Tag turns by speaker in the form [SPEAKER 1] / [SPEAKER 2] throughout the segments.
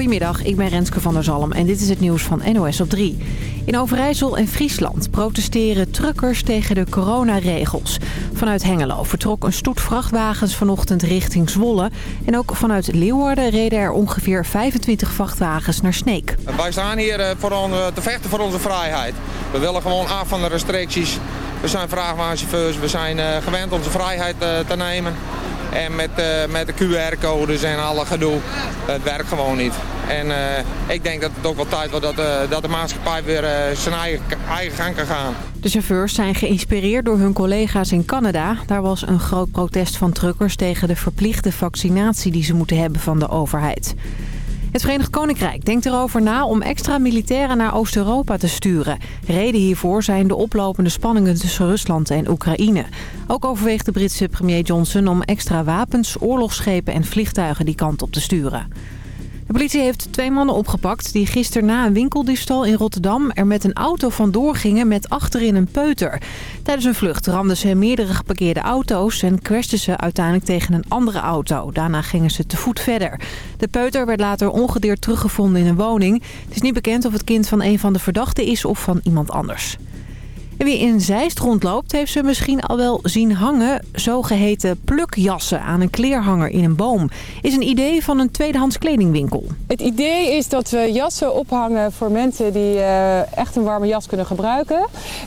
[SPEAKER 1] Goedemiddag, ik ben Renske van der Zalm en dit is het nieuws van NOS op 3. In Overijssel en Friesland protesteren truckers tegen de coronaregels. Vanuit Hengelo vertrok een stoet vrachtwagens vanochtend richting Zwolle. En ook vanuit Leeuwarden reden er ongeveer 25 vrachtwagens naar Sneek.
[SPEAKER 2] Wij staan hier eh, voor on, te vechten voor onze vrijheid. We willen gewoon af van de restricties. We zijn vrachtwagenchauffeurs, we zijn uh, gewend onze vrijheid te nemen. En met, uh, met de QR-codes en alle gedoe, het werkt gewoon niet. En uh, ik denk dat het ook wel tijd wordt dat, uh, dat de maatschappij weer zijn eigen, eigen gang kan gaan.
[SPEAKER 1] De chauffeurs zijn geïnspireerd door hun collega's in Canada. Daar was een groot protest van truckers tegen de verplichte vaccinatie die ze moeten hebben van de overheid. Het Verenigd Koninkrijk denkt erover na om extra militairen naar Oost-Europa te sturen. Reden hiervoor zijn de oplopende spanningen tussen Rusland en Oekraïne. Ook overweegt de Britse premier Johnson om extra wapens, oorlogsschepen en vliegtuigen die kant op te sturen. De politie heeft twee mannen opgepakt die gisteren na een winkeldiefstal in Rotterdam er met een auto vandoor gingen met achterin een peuter. Tijdens een vlucht ramden ze meerdere geparkeerde auto's en crashten ze uiteindelijk tegen een andere auto. Daarna gingen ze te voet verder. De peuter werd later ongedeerd teruggevonden in een woning. Het is niet bekend of het kind van een van de verdachten is of van iemand anders. Wie in Zeist rondloopt, heeft ze misschien al wel zien hangen. Zogeheten plukjassen aan een kleerhanger in een boom. Is een idee van een tweedehands kledingwinkel.
[SPEAKER 3] Het idee is dat we jassen ophangen voor mensen die uh, echt een warme jas kunnen gebruiken.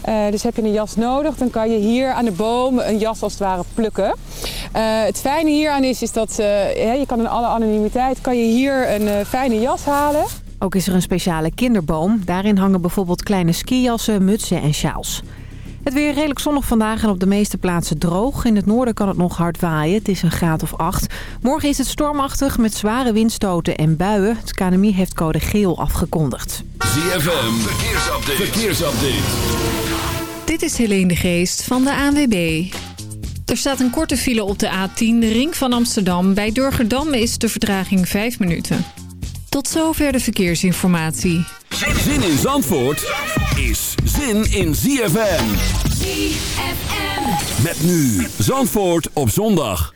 [SPEAKER 3] Uh, dus heb je een jas nodig, dan kan je hier aan de boom een jas als het ware plukken. Uh, het fijne hieraan is, is dat je kan in alle anonimiteit kan je hier een fijne jas halen.
[SPEAKER 1] Ook is er een speciale kinderboom. Daarin hangen bijvoorbeeld kleine skijassen, mutsen en sjaals. Het weer redelijk zonnig vandaag en op de meeste plaatsen droog. In het noorden kan het nog hard waaien. Het is een graad of 8. Morgen is het stormachtig met zware windstoten en buien. Het KNMI heeft code geel afgekondigd.
[SPEAKER 4] ZFM, verkeersupdate. verkeersupdate.
[SPEAKER 5] Dit is Helene de Geest van de ANWB. Er staat een korte file op de A10, de ring van Amsterdam. Bij Durgerdam is de vertraging 5 minuten. Tot zover de verkeersinformatie.
[SPEAKER 4] Zin in Zandvoort is zin in ZFM.
[SPEAKER 6] ZFM.
[SPEAKER 4] Met nu Zandvoort op zondag.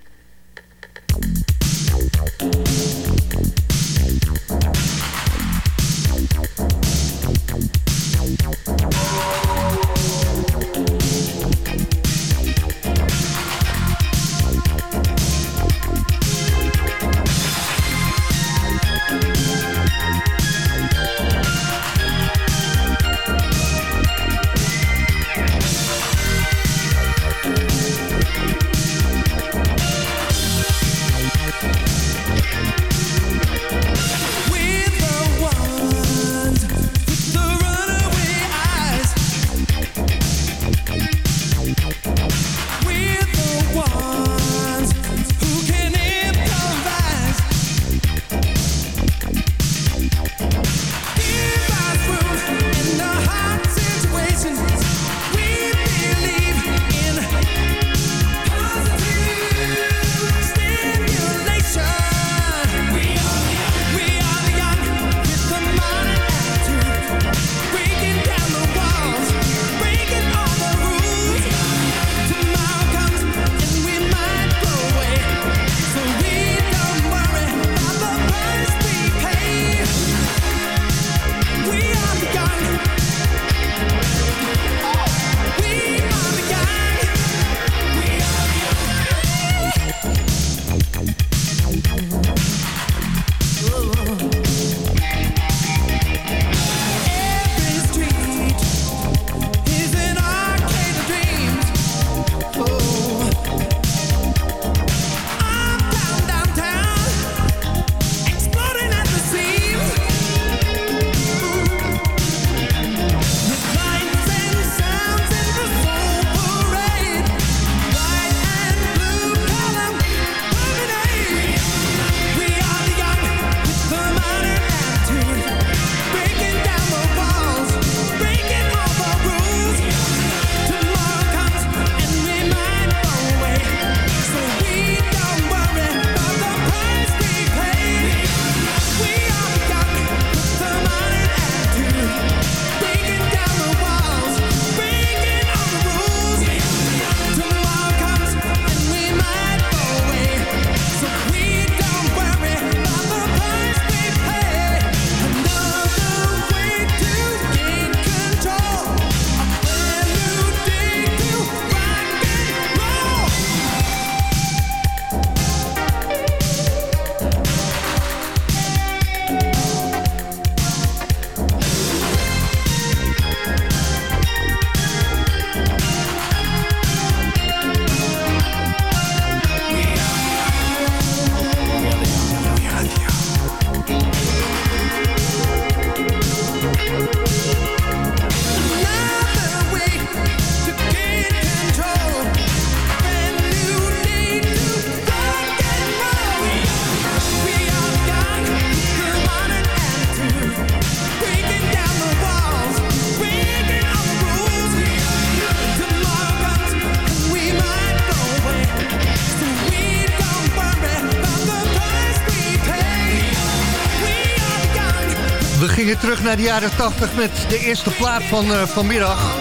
[SPEAKER 6] Naar de jaren 80 met de eerste plaat van uh, vanmiddag.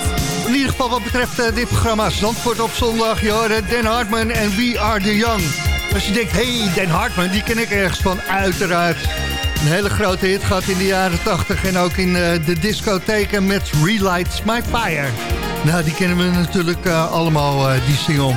[SPEAKER 6] In ieder geval wat betreft uh, dit programma Zandvoort op zondag. Je hoorde Dan Hartman en We Are The Young. Als je denkt, hey, Dan Hartman, die ken ik ergens van, uiteraard. Een hele grote hit gehad in de jaren 80 en ook in uh, de discotheken met Relight My Fire. Nou, die kennen we natuurlijk allemaal, die single.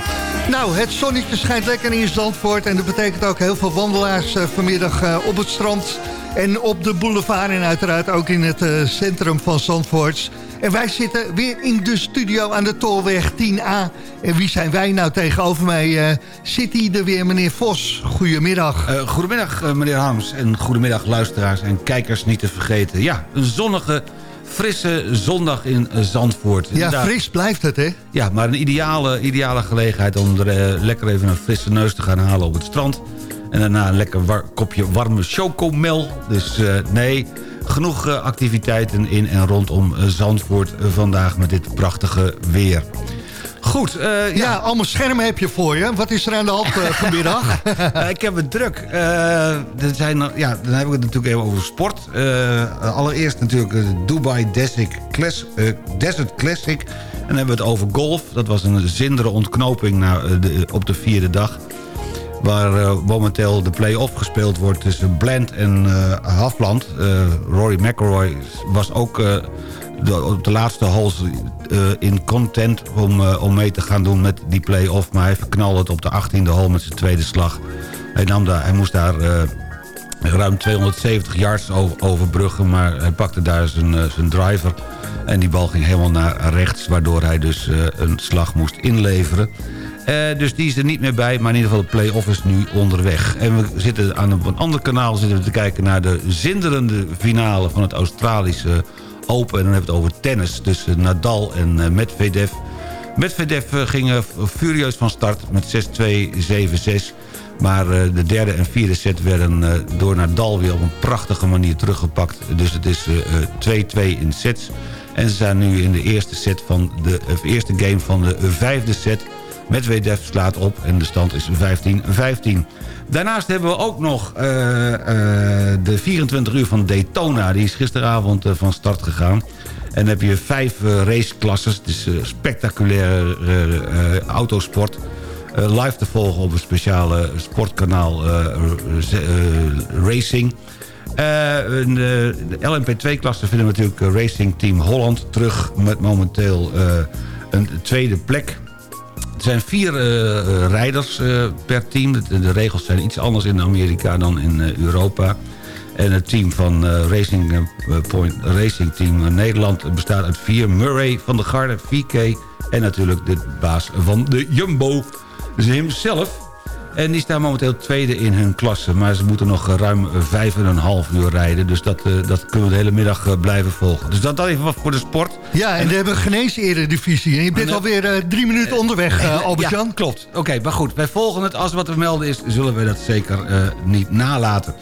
[SPEAKER 6] Nou, het zonnetje schijnt lekker in Zandvoort en dat betekent ook heel veel wandelaars vanmiddag op het strand en op de boulevard en uiteraard ook in het uh, centrum van Zandvoort. En wij zitten weer in de studio aan de Tolweg 10A. En wie zijn wij nou tegenover mij? Uh, zit hier er weer, meneer Vos. Goedemiddag.
[SPEAKER 7] Uh, goedemiddag, meneer Harms. En goedemiddag, luisteraars en kijkers niet te vergeten. Ja, een zonnige frisse zondag in Zandvoort.
[SPEAKER 6] Ja, fris blijft het, hè?
[SPEAKER 7] Ja, maar een ideale, ideale gelegenheid om er lekker even een frisse neus te gaan halen op het strand. En daarna een lekker kopje warme chocomel. Dus uh, nee, genoeg uh, activiteiten in en rondom uh, Zandvoort vandaag met dit prachtige weer. Goed.
[SPEAKER 6] ja. ja. allemaal schermen heb je voor je. Wat is er aan de hand vanmiddag?
[SPEAKER 7] ik heb het druk. er zijn, ja, dan hebben we het natuurlijk even over sport. allereerst natuurlijk de Dubai Desert, Class, Desert Classic. En dan hebben we het over golf. Dat was een zindere ontknoping na, de, op de vierde dag waar uh, momenteel de play-off gespeeld wordt tussen Blend en uh, Hafland. Uh, Rory McIlroy was ook op de laatste holes in content om, om mee te gaan doen met die play-off. Maar hij verknalde het op de 18e hole met zijn tweede slag. Hij, nam daar, hij moest daar ruim 270 yards over, overbruggen, maar hij pakte daar zijn, zijn driver... En die bal ging helemaal naar rechts, waardoor hij dus een slag moest inleveren. Uh, dus die is er niet meer bij, maar in ieder geval de play-off is nu onderweg. En we zitten aan op een ander kanaal zitten we te kijken naar de zinderende finale van het Australische Open. En dan hebben we het over tennis tussen Nadal en uh, Medvedev. Medvedev ging furieus van start met 6-2, 7-6. Maar de derde en vierde set werden door Nadal weer op een prachtige manier teruggepakt. Dus het is 2-2 in sets. En ze zijn nu in de eerste, set van de, eerste game van de vijfde set... Medvedev slaat op en de stand is 15-15. Daarnaast hebben we ook nog uh, uh, de 24 uur van Daytona. Die is gisteravond uh, van start gegaan. En dan heb je vijf raceklasses. Het is spectaculaire autosport. live te volgen op een speciale sportkanaal Racing. in de, de LMP2-klasse vinden we natuurlijk Racing Team Holland terug... met momenteel een tweede plek. Er zijn vier uh, rijders uh, per team. De, regels zijn iets anders in Amerika dan in Europa. En het team van Racing Point Racing Team Nederland bestaat uit vier. Murray van der Garde, VK en natuurlijk de baas van de Jumbo. Dus hemzelf. En die staan momenteel tweede in hun klasse. Maar ze moeten nog ruim vijf en een half uur rijden. Dus dat, uh, dat kunnen we de hele middag uh, blijven volgen. Dus dat, dat even wat voor de sport.
[SPEAKER 6] Ja, en, en we hebben genees-eredivisie. En je bent alweer uh, drie minuten onderweg, Albert-Jan.
[SPEAKER 7] Ja, klopt. Oké, maar goed. Wij volgen het. Als wat te melden is, zullen we dat zeker niet nalaten.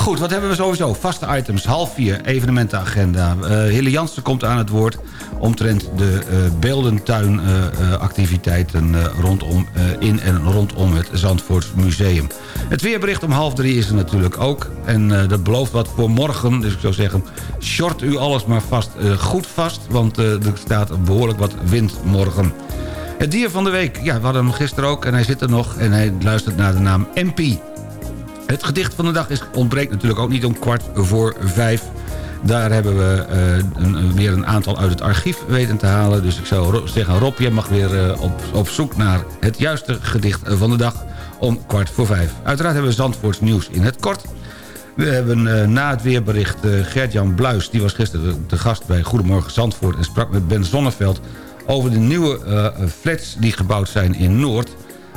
[SPEAKER 7] Goed, wat hebben we sowieso? Vaste items, half vier, evenementenagenda. Uh, Hille Jansen komt aan het woord omtrent de uh, beeldentuinactiviteiten uh, rondom, in en rondom het Zandvoort Museum. Het weerbericht om half drie is er natuurlijk ook. En dat belooft wat voor morgen. Dus ik zou zeggen, short u alles maar vast goed vast. Want er staat behoorlijk wat wind morgen. Het dier van de week, ja, we hadden hem gisteren ook en hij zit er nog. En hij luistert naar de naam MP. Het gedicht van de dag is, ontbreekt natuurlijk ook niet om kwart voor vijf. Daar hebben we weer een aantal uit het archief weten te halen. Dus ik zou zeggen, Rob, jij mag weer uh, op, op zoek naar het juiste gedicht van de dag om kwart voor vijf. Uiteraard hebben we Zandvoorts nieuws in het kort. We hebben uh, na het weerbericht Gert-Jan Bluis... die was gisteren de gast bij Goedemorgen Zandvoort... en sprak met Ben Zonneveld over de nieuwe flats die gebouwd zijn in Noord...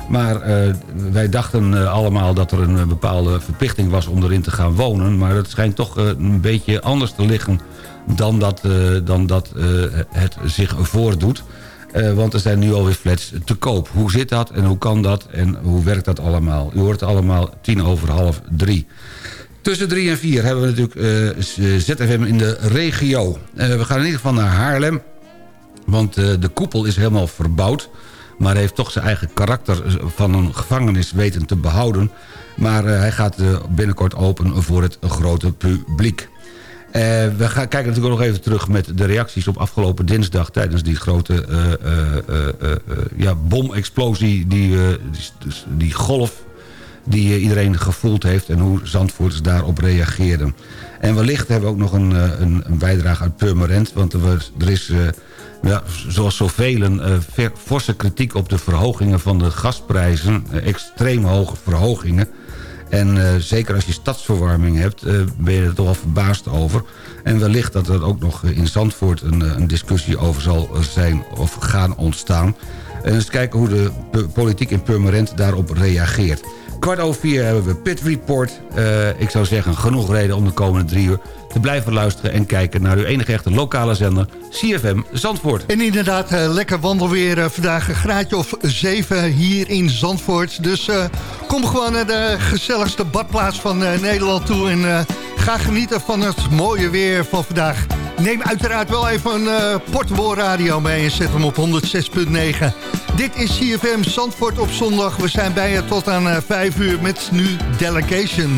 [SPEAKER 7] Maar uh, wij dachten uh, allemaal dat er een uh, bepaalde verplichting was om erin te gaan wonen. Maar het schijnt toch een beetje anders te liggen dan dat, dan dat het zich voordoet. want er zijn nu alweer flats te koop. Hoe zit dat en hoe kan dat en hoe werkt dat allemaal? U hoort allemaal tien over half drie. Tussen drie en vier hebben we natuurlijk ZFM in de regio. we gaan in ieder geval naar Haarlem. Want de koepel is helemaal verbouwd maar heeft toch zijn eigen karakter van een gevangenis weten te behouden. Maar uh, hij gaat uh, binnenkort open voor het grote publiek. we gaan kijken natuurlijk nog even terug met de reacties op afgelopen dinsdag... tijdens die grote ja, bomexplosie, die, die, die golf die iedereen gevoeld heeft... en hoe Zandvoorters daarop reageerden. En wellicht hebben we ook nog een, een, een bijdrage uit Purmerend... want er, is ja, zoals zoveel uh, forse kritiek op de verhogingen van de gasprijzen. Extreem hoge verhogingen. En zeker als je stadsverwarming hebt, ben je er toch wel verbaasd over. En wellicht dat er ook nog in Zandvoort een, een discussie over zal zijn of gaan ontstaan. En eens kijken hoe de politiek in Purmerend daarop reageert. Kwart over vier hebben we Pit Report. ik zou zeggen, genoeg reden om de komende drie uur te blijven luisteren en kijken naar uw enige echte lokale zender CFM Zandvoort.
[SPEAKER 6] En inderdaad, uh, lekker wandelweer uh, vandaag een graadje of 7 hier in Zandvoort. Dus uh, kom gewoon naar de gezelligste badplaats van Nederland toe en ga genieten van het mooie weer van vandaag. Neem uiteraard wel even een portable radio mee en zet hem op 106.9. Dit is CFM Zandvoort op zondag. We zijn bij je tot aan 5 uur met nu Delegation.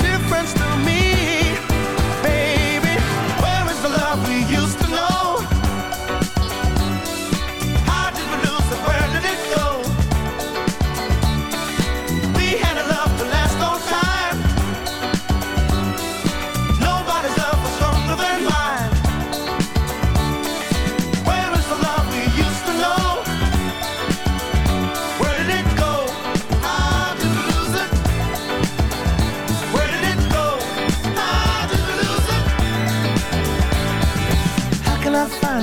[SPEAKER 8] difference to me, baby. Where is the love we used to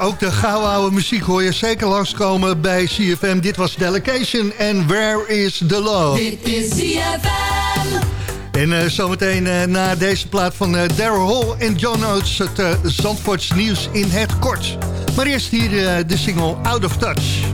[SPEAKER 6] ook de gouden oude muziek hoor je zeker langskomen bij CFM. Dit was Delegation en Where is the Love?
[SPEAKER 9] Dit is ZFM.
[SPEAKER 6] En eh, zometeen eh, na deze plaat van eh, Daryl Hall en John Oates... het Zandvoorts nieuws in het kort. Maar eerst hier de single Out of Touch.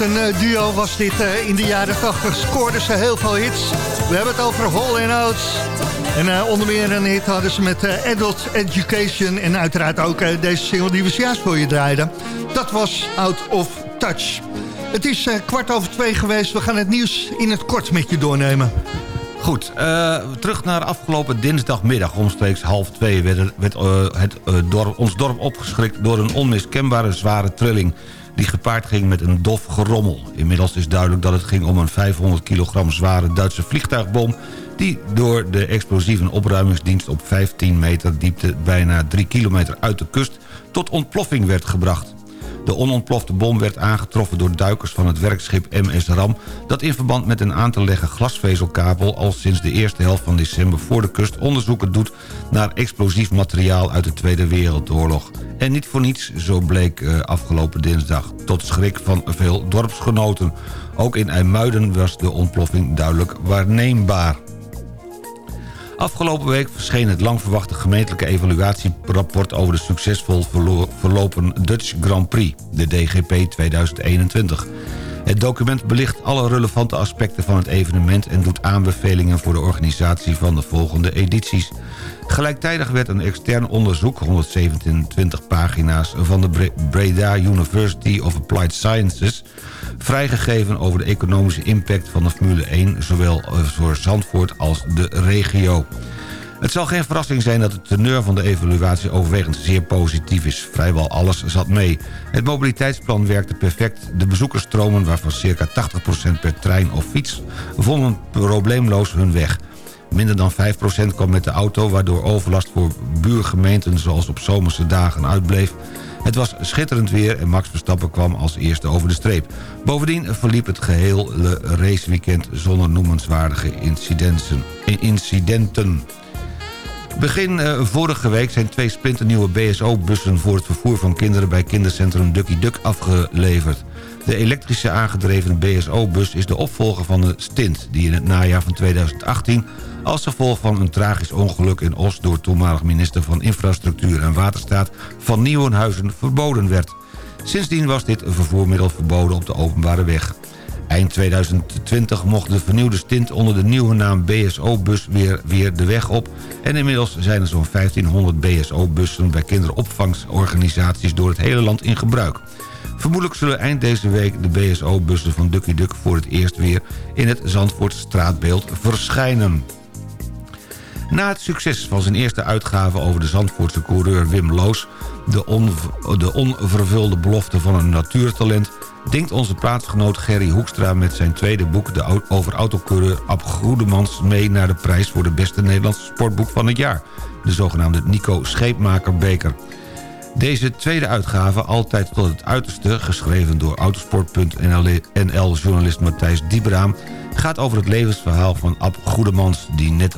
[SPEAKER 6] Een uh, duo was dit uh, in de jaren 80. Scoorden ze heel veel hits. We hebben het over Hall Oates. En uh, onder meer een hit hadden ze met Adult Education. En uiteraard ook deze single die we zojuist voor je draaiden. Dat was Out of Touch. Het is kwart over twee geweest. We gaan het nieuws in het kort met je doornemen.
[SPEAKER 7] Goed, terug naar afgelopen dinsdagmiddag. Omstreeks half twee werd, werd het, ons dorp opgeschrikt... door een onmiskenbare zware trilling... die gepaard ging met een dof gerommel. Inmiddels is duidelijk dat het ging om een 500 kilogram zware Duitse vliegtuigbom... die door de explosieve opruimingsdienst op 15 meter diepte... bijna 3 kilometer uit de kust tot ontploffing werd gebracht. De onontplofte bom werd aangetroffen door duikers van het werkschip MS Ram... dat in verband met een aan te leggen glasvezelkabel... al sinds de eerste helft van december voor de kust onderzoeken doet... naar explosief materiaal uit de Tweede Wereldoorlog. En niet voor niets, zo bleek uh, afgelopen dinsdag... tot schrik van veel dorpsgenoten. Ook in IJmuiden was de ontploffing duidelijk waarneembaar. Afgelopen week verscheen het lang verwachte gemeentelijke evaluatierapport... over de succesvol verlopen Dutch Grand Prix, de DGP 2021. Het document belicht alle relevante aspecten van het evenement... en doet aanbevelingen voor de organisatie van de volgende edities. Gelijktijdig werd een extern onderzoek, 127 pagina's... van de Breda University of Applied Sciences vrijgegeven over de economische impact van de Formule 1... zowel eh, voor Zandvoort als de regio. Het zal geen verrassing zijn dat de teneur van de evaluatie overwegend zeer positief is. Vrijwel alles zat mee. Het mobiliteitsplan werkte perfect. De bezoekersstromen, waarvan circa 80% per trein of fiets... vonden probleemloos hun weg. Minder dan 5% kwam met de auto... waardoor overlast voor buurgemeenten zoals op zomerse dagen uitbleef... Het was schitterend weer en Max Verstappen kwam als eerste over de streep. Bovendien verliep het gehele raceweekend zonder noemenswaardige incidenten. Begin uh, vorige week zijn twee splinternieuwe BSO-bussen... voor het vervoer van kinderen bij kindercentrum Ducky Duck afgeleverd. De elektrische aangedreven BSO-bus is de opvolger van de Stint... die in het najaar van 2018 als gevolg van een tragisch ongeluk in Os... door toenmalig minister van Infrastructuur en Waterstaat van Nieuwenhuizen verboden werd. Sindsdien was dit vervoermiddel verboden op de openbare weg. Eind 2020 mocht de vernieuwde stint onder de nieuwe naam BSO-bus weer, weer de weg op... en inmiddels zijn er zo'n 1500 BSO-bussen bij kinderopvangsorganisaties door het hele land in gebruik. Vermoedelijk zullen eind deze week de BSO-bussen van Ducky Duck voor het eerst weer in het Zandvoort straatbeeld verschijnen. Na het succes van zijn eerste uitgave over de Zandvoortse coureur Wim Loos... de, de onvervulde belofte van een natuurtalent... denkt onze plaatsgenoot Gerry Hoekstra met zijn tweede boek... De over autocoureur Ab Goedemans mee naar de prijs... voor de beste Nederlandse sportboek van het jaar. De zogenaamde Nico Scheepmaker Beker. Deze tweede uitgave, altijd tot het uiterste... geschreven door autosport.nl-journalist Matthijs Diebraam gaat over het levensverhaal van Ab Goedemans... die net,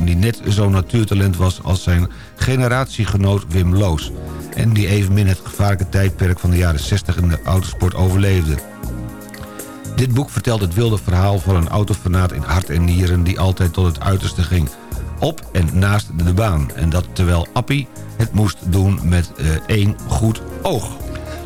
[SPEAKER 7] net zo'n natuurtalent was als zijn generatiegenoot Wim Loos... en die evenmin het gevaarlijke tijdperk van de jaren 60 in de autosport overleefde. Dit boek vertelt het wilde verhaal van een autofanaat in hart en nieren... die altijd tot het uiterste ging, op en naast de baan. En dat terwijl Appie het moest doen met uh, één goed oog.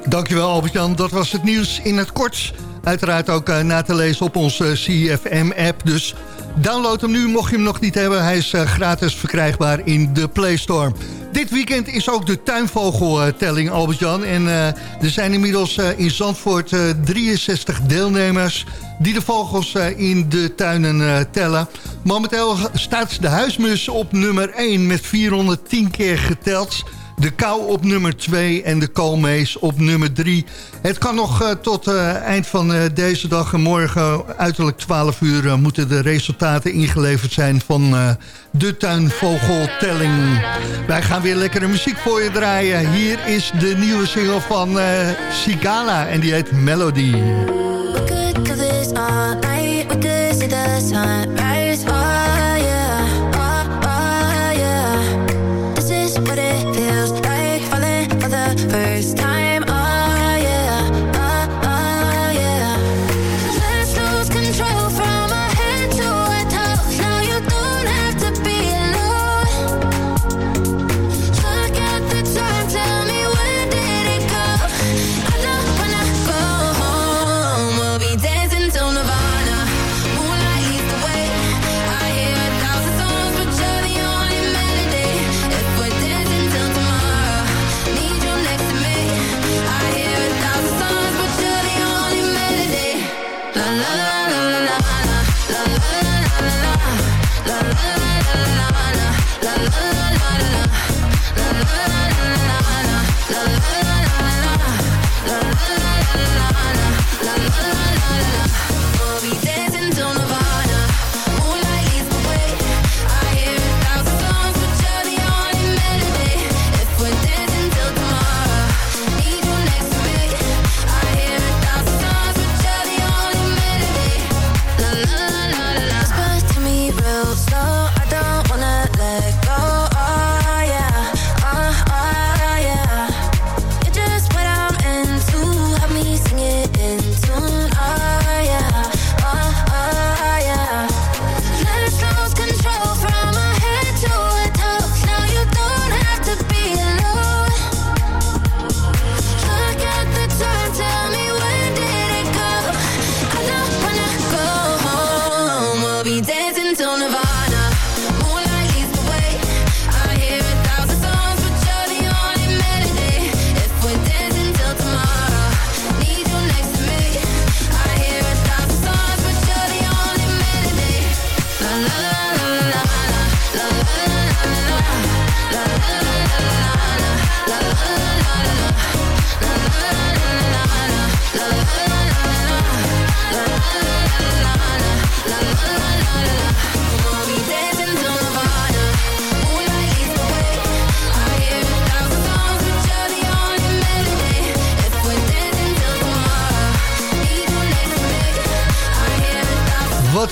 [SPEAKER 6] Dankjewel Albert-Jan, dat was het nieuws in het kort... Uiteraard ook uh, na te lezen op onze CFM-app. Dus download hem nu, mocht je hem nog niet hebben. Hij is gratis verkrijgbaar in de Play Store. Dit weekend is ook de tuinvogeltelling, Albert-Jan. En uh, er zijn inmiddels in Zandvoort 63 deelnemers... die de vogels in de tuinen tellen. Momenteel staat de huismus op nummer 1 met 410 keer geteld... De kou op nummer 2 en de koolmees op nummer 3. Het kan nog uh, tot uh, eind van uh, deze dag en morgen uiterlijk 12 uur... moeten de resultaten ingeleverd zijn van de tuinvogeltelling. Wij gaan weer lekkere muziek voor je draaien. Hier is de nieuwe single van Sigala en die heet Melody.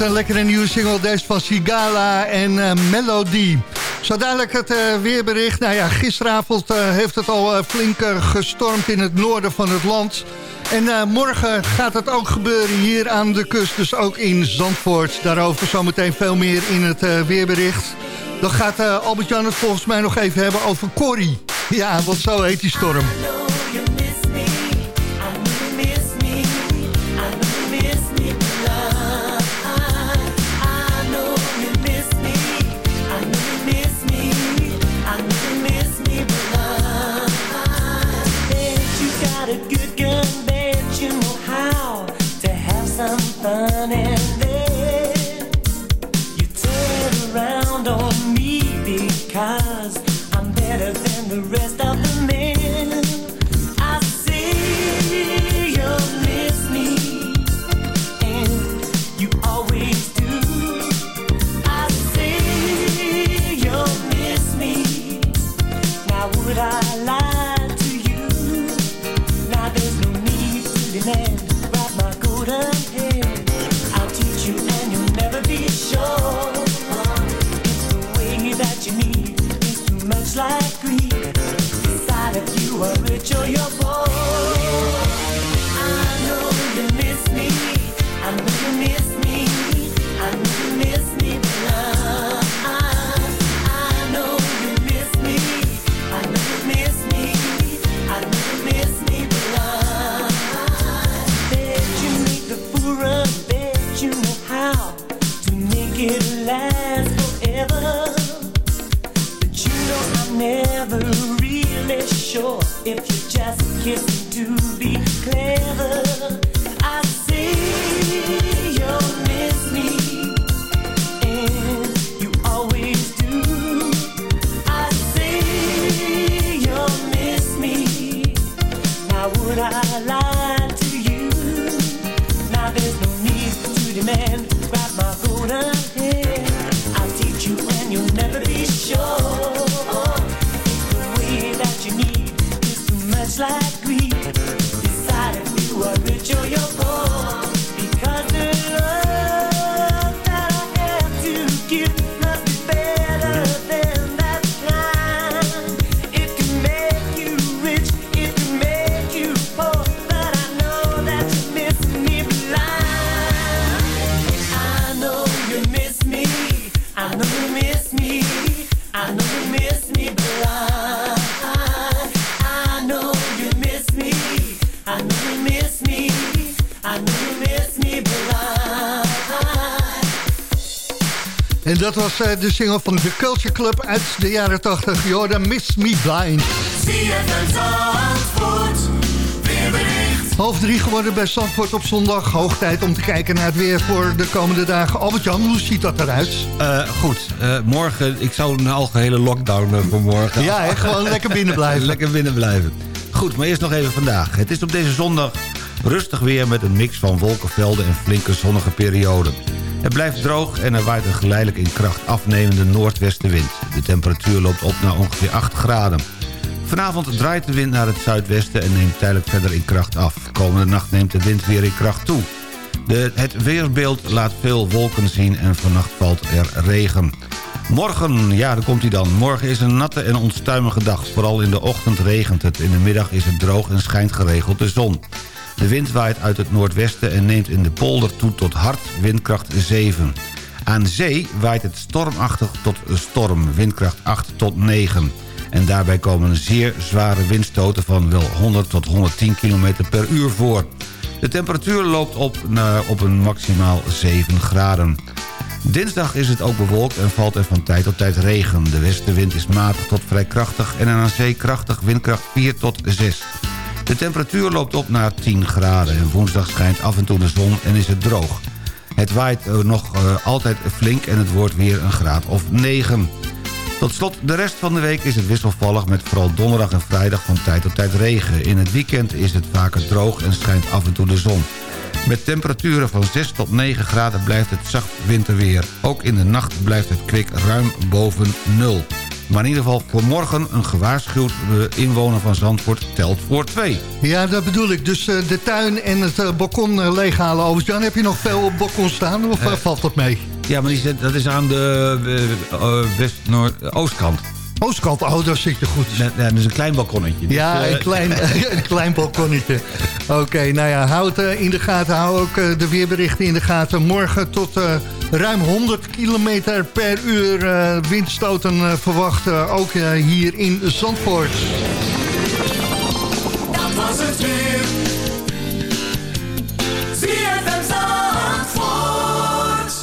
[SPEAKER 10] Een lekkere nieuwe single. Deze van Sigala en uh, Melody. Zo dadelijk het uh, weerbericht. Nou ja, gisteravond uh, heeft het al flink gestormd in het noorden van het land. En morgen gaat het ook gebeuren hier aan de kust. Dus ook in Zandvoort. Daarover zometeen veel meer in het weerbericht. Dan gaat Albert-Jan het volgens mij nog even hebben over Corrie. Ja, want zo heet die storm. De single van The Culture Club uit de jaren 80. Jordan Miss Me Blind. Half drie geworden bij Zandvoort op zondag. Hoog tijd om te kijken naar het weer voor de komende dagen. Albert-Jan, hoe ziet dat eruit?
[SPEAKER 7] Uh, goed, uh, morgen, ik zou een algehele lockdown voor morgen.
[SPEAKER 10] Ja, he, gewoon lekker binnen blijven.
[SPEAKER 7] lekker binnen blijven. Goed, maar eerst nog even vandaag. Het is op deze zondag rustig weer met een mix van wolkenvelden en flinke zonnige perioden. Het blijft droog en er waait een geleidelijk in kracht afnemende noordwestenwind. De temperatuur loopt op naar ongeveer 8 graden. Vanavond draait de wind naar het zuidwesten en neemt tijdelijk verder in kracht af. Komende nacht neemt de wind weer in kracht toe. De, het weersbeeld laat veel wolken zien en vannacht valt er regen. Morgen, ja, daar komt hij dan. Morgen is een natte en onstuimige dag. Vooral in de ochtend regent het. In de middag is het droog en schijnt geregeld de zon. De wind waait uit het noordwesten en neemt in de polder toe tot hard windkracht 7. Aan zee waait het stormachtig tot storm, windkracht 8 tot 9. En daarbij komen zeer zware windstoten van wel 100 tot 110 km per uur voor. De temperatuur loopt op naar op een maximaal 7 graden. Dinsdag is het ook bewolkt en valt er van tijd tot tijd regen. De westenwind is matig tot vrij krachtig en aan zee krachtig windkracht 4 tot 6. De temperatuur loopt op naar 10 graden en woensdag schijnt af en toe de zon en is het droog. Het waait eh, nog uh, altijd flink en het wordt weer een graad of 9. Tot slot, de rest van de week is het wisselvallig met vooral donderdag en vrijdag van tijd tot tijd regen. In het weekend is het vaker droog en schijnt af en toe de zon. Met temperaturen van 6 tot 9 graden blijft het zacht winterweer. Ook in de nacht blijft het kwik ruim boven nul. Maar in ieder geval voor morgen een gewaarschuwd eh, inwoner van Zandvoort telt voor twee.
[SPEAKER 6] Ja, dat bedoel ik. Dus eh, de tuin en het eh, balkon leeghalen. Overigens, heb je nog veel op balkon staan of valt dat mee?
[SPEAKER 7] Ja, maar die dat is aan de west-noord-oostkant.
[SPEAKER 6] Oostkant, oh, daar zit je goed.
[SPEAKER 7] Ja, dat is een klein balkonnetje. Dus,
[SPEAKER 6] Ja,
[SPEAKER 7] eh,
[SPEAKER 6] een klein, een klein balkonnetje. Oké, nou ja, hou het eh, in de gaten. Hou ook eh, de weerberichten in de gaten. Morgen tot eh, ruim 100 kilometer per uur windstoten verwachten. Ook eh, hier in Zandvoort.
[SPEAKER 9] Dat was het weer.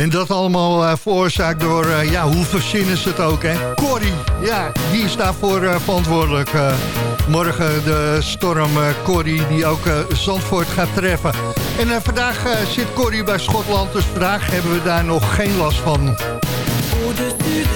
[SPEAKER 6] En dat allemaal eh, veroorzaakt door, eh, ja, hoe verzinnen ze het ook, hè? Corrie, ja, die is daarvoor eh, verantwoordelijk. morgen de storm Corrie, die ook Zandvoort gaat treffen. En vandaag zit Corrie bij Schotland, dus vandaag hebben we daar nog geen last van.
[SPEAKER 10] Au-dessus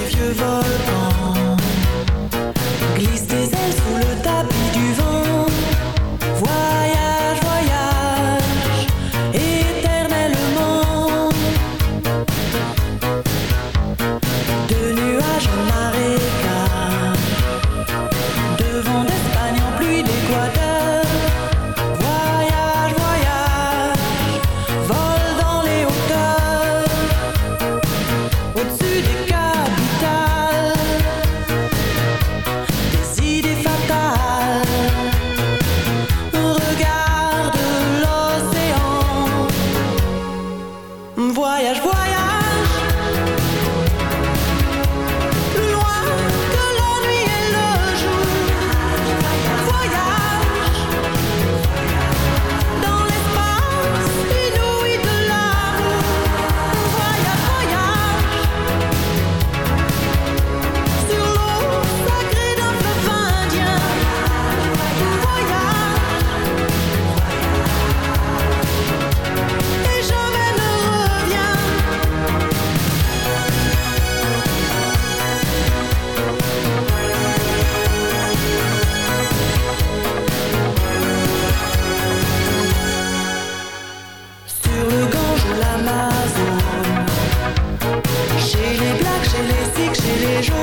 [SPEAKER 10] les jours.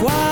[SPEAKER 10] Voir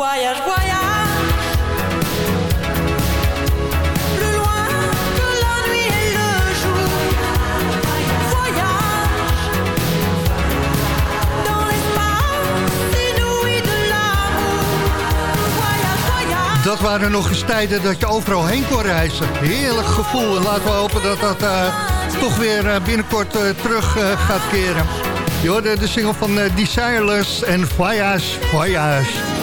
[SPEAKER 10] Voyage, voyage
[SPEAKER 6] Dat waren nog eens tijden dat je overal heen kon reizen. Heerlijk gevoel. En laten we hopen dat dat eh, toch weer eh, binnenkort eh, terug gaat keren. Je hoorde de single van Desireless en Voyage, Voyage.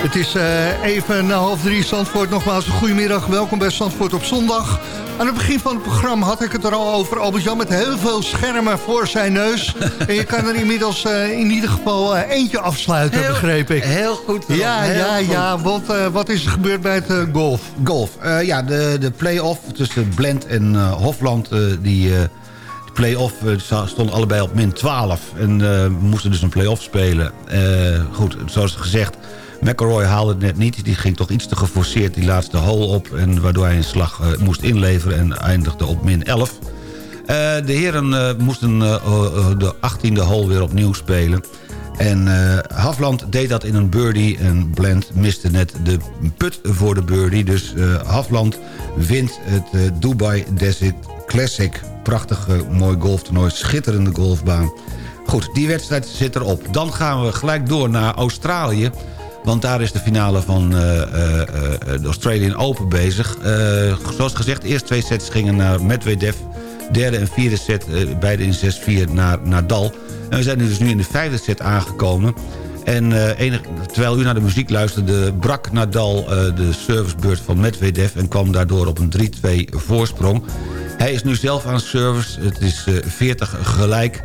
[SPEAKER 6] Het is eh, even na half drie Zandvoort. Nogmaals goedemiddag. Welkom bij Zandvoort op zondag. Aan het begin van het programma had ik het er al over. Albert-Jan met heel veel schermen voor zijn neus. en je kan er inmiddels uh, in ieder geval uh, eentje afsluiten,
[SPEAKER 7] heel,
[SPEAKER 6] begreep ik.
[SPEAKER 7] Heel goed.
[SPEAKER 6] Ja,
[SPEAKER 7] heel
[SPEAKER 6] ja,
[SPEAKER 7] goed.
[SPEAKER 6] ja. Want wat is er gebeurd bij het golf?
[SPEAKER 7] Golf. ja, de, de play-off tussen Blend en Hofland... die play-off stonden allebei op min 12. En moesten dus een play-off spelen. goed, zoals gezegd... McElroy haalde het net niet. Die ging toch iets te geforceerd die laatste hole op. En waardoor hij een slag uh, moest inleveren en eindigde op min 11. Uh, de heren uh, moesten de 18e hole weer opnieuw spelen. En Hafland deed dat in een birdie. En Blend miste net de put voor de birdie. Dus Hafland wint het Dubai Desert Classic. Prachtig mooi golftoernooi. Schitterende golfbaan. Goed, die wedstrijd zit erop. Dan gaan we gelijk door naar Australië. Want daar is de finale van uh, uh, de Australian Open bezig. Zoals gezegd, de eerste twee sets gingen naar Medvedev. Derde en vierde set, beide in 6-4 naar Nadal. En we zijn dus nu in de vijfde set aangekomen. En enig, terwijl u naar de muziek luisterde... brak Nadal de servicebeurt van Medvedev... en kwam daardoor op een 3-2 voorsprong. Hij is nu zelf aan service. Het is 40 gelijk...